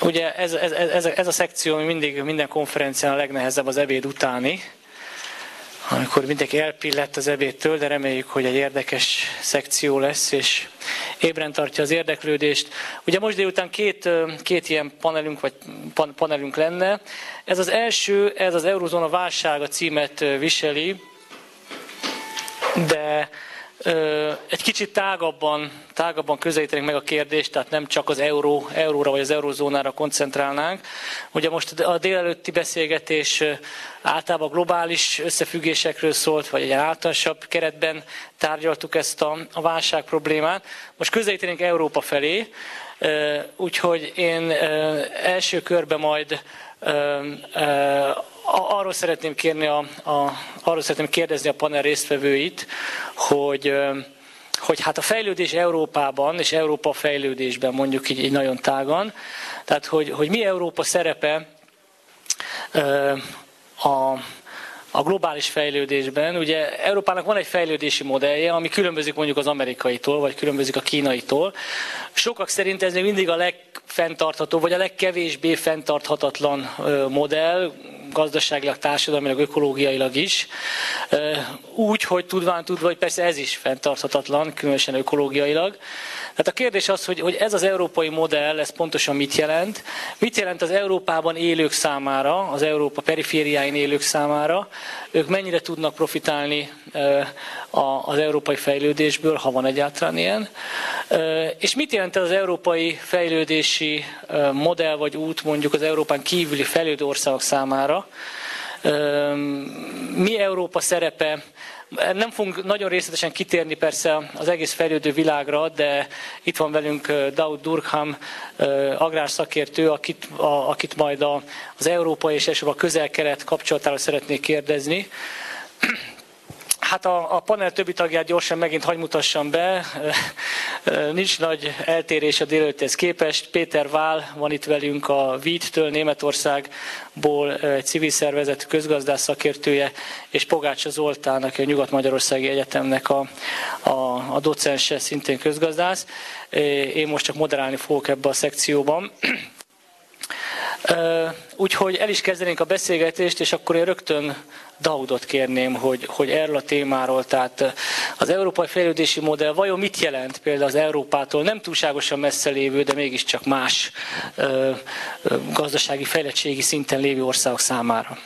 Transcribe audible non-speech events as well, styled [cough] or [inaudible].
Ugye ez, ez, ez, ez a szekció mindig minden konferencián a legnehezebb az ebéd utáni, amikor mindenki elpillett az ebédtől, de reméljük, hogy egy érdekes szekció lesz, és ébren tartja az érdeklődést. Ugye most délután két, két ilyen panelünk, vagy pan, panelünk lenne. Ez az első, ez az Eurozóna válsága címet viseli, de egy kicsit tágabban, tágabban közelítenénk meg a kérdést, tehát nem csak az euró, euróra vagy az eurozónára koncentrálnánk. Ugye most a délelőtti beszélgetés általában globális összefüggésekről szólt, vagy egy általánosabb keretben tárgyaltuk ezt a, a válság problémát. Most közelítenénk Európa felé, úgyhogy én első körben majd arról szeretném kérni a, a, arról szeretném kérdezni a panel résztvevőit, hogy hogy hát a fejlődés Európában és Európa fejlődésben mondjuk így, így nagyon tágan, tehát hogy, hogy mi Európa szerepe a, a globális fejlődésben. Ugye Európának van egy fejlődési modellje, ami különbözik mondjuk az amerikaitól, vagy különbözik a kínaitól. Sokak szerint ez még mindig a legfenntartható, vagy a legkevésbé fenntarthatatlan modell, gazdaságilag, társadalmilag, ökológiailag is. Úgy, hogy tudván tudva, hogy persze ez is fenntarthatatlan, különösen ökológiailag. Tehát a kérdés az, hogy, hogy ez az európai modell, ez pontosan mit jelent? Mit jelent az Európában élők számára, az Európa perifériáin élők számára? Ők mennyire tudnak profitálni az európai fejlődésből, ha van egyáltalán ilyen? És mit jelent az európai fejlődési modell vagy út mondjuk az Európán kívüli fejlődő országok számára? Mi Európa szerepe nem fogunk nagyon részletesen kitérni persze az egész fejlődő világra, de itt van velünk Daud Durkheim, agrárszakértő, akit, a, akit majd az európai és elsőbb a közel-kelet kapcsolatára szeretnék kérdezni. Hát a, a panel többi tagját gyorsan megint hagy mutassam be. [laughs] Nincs nagy eltérés a délőtthez képest. Péter Vál van itt velünk a VIT-től, Németországból egy civil szervezet közgazdász szakértője, és Pogácsa Zoltán, aki a Nyugat-Magyarországi Egyetemnek a, a, a docense, szintén közgazdász. Én most csak moderálni fogok ebbe a szekcióban. [clears throat] Úgyhogy el is kezdenénk a beszélgetést, és akkor én rögtön Daudot kérném, hogy, hogy erről a témáról, tehát az európai fejlődési modell vajon mit jelent például az Európától nem túlságosan messze lévő, de mégiscsak más gazdasági fejlettségi szinten lévő országok számára?